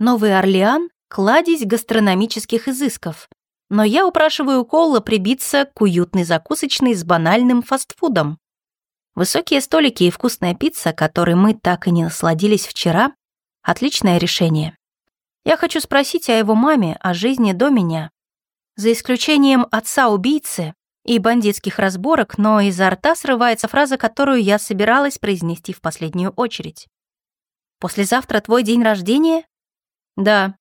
Новый Орлеан — кладезь гастрономических изысков. Но я упрашиваю Коула прибиться к уютной закусочной с банальным фастфудом. Высокие столики и вкусная пицца, которой мы так и не насладились вчера — отличное решение. Я хочу спросить о его маме, о жизни до меня. За исключением отца-убийцы и бандитских разборок, но изо рта срывается фраза, которую я собиралась произнести в последнюю очередь. «Послезавтра твой день рождения?» «Да».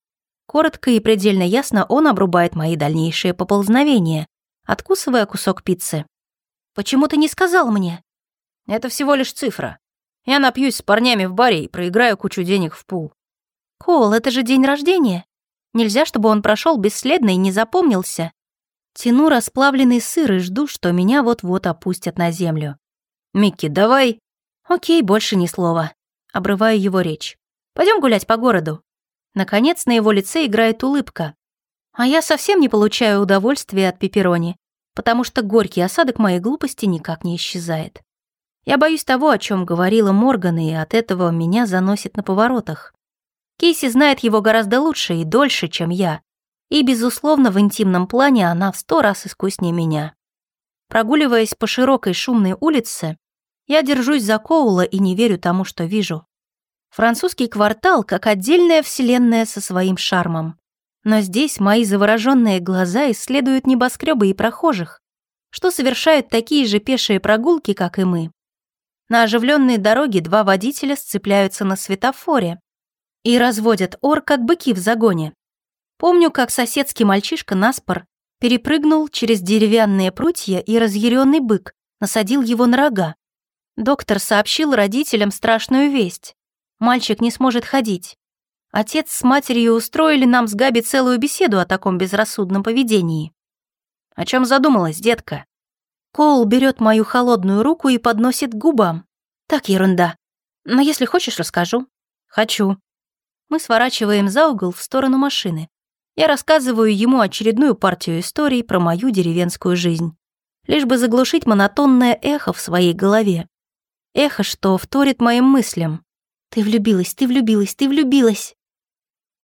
Коротко и предельно ясно он обрубает мои дальнейшие поползновения, откусывая кусок пиццы. «Почему ты не сказал мне?» «Это всего лишь цифра. Я напьюсь с парнями в баре и проиграю кучу денег в пул. «Кол, это же день рождения. Нельзя, чтобы он прошел бесследно и не запомнился. Тяну расплавленный сыр и жду, что меня вот-вот опустят на землю. «Микки, давай...» «Окей, больше ни слова». Обрываю его речь. Пойдем гулять по городу». Наконец на его лице играет улыбка. А я совсем не получаю удовольствия от пепперони, потому что горький осадок моей глупости никак не исчезает. Я боюсь того, о чем говорила Морган, и от этого меня заносит на поворотах. Кейси знает его гораздо лучше и дольше, чем я. И, безусловно, в интимном плане она в сто раз искуснее меня. Прогуливаясь по широкой шумной улице, я держусь за Коула и не верю тому, что вижу. Французский квартал как отдельная вселенная со своим шармом. Но здесь мои завороженные глаза исследуют небоскребы и прохожих, что совершают такие же пешие прогулки, как и мы. На оживленной дороге два водителя сцепляются на светофоре, и разводят ор, как быки в загоне. Помню, как соседский мальчишка Наспор перепрыгнул через деревянные прутья, и разъяренный бык насадил его на рога. Доктор сообщил родителям страшную весть. Мальчик не сможет ходить. Отец с матерью устроили нам с Габи целую беседу о таком безрассудном поведении. О чем задумалась, детка? Коул берет мою холодную руку и подносит к губам. Так ерунда. Но если хочешь, расскажу. Хочу. Мы сворачиваем за угол в сторону машины. Я рассказываю ему очередную партию историй про мою деревенскую жизнь. Лишь бы заглушить монотонное эхо в своей голове. Эхо, что вторит моим мыслям. «Ты влюбилась, ты влюбилась, ты влюбилась!»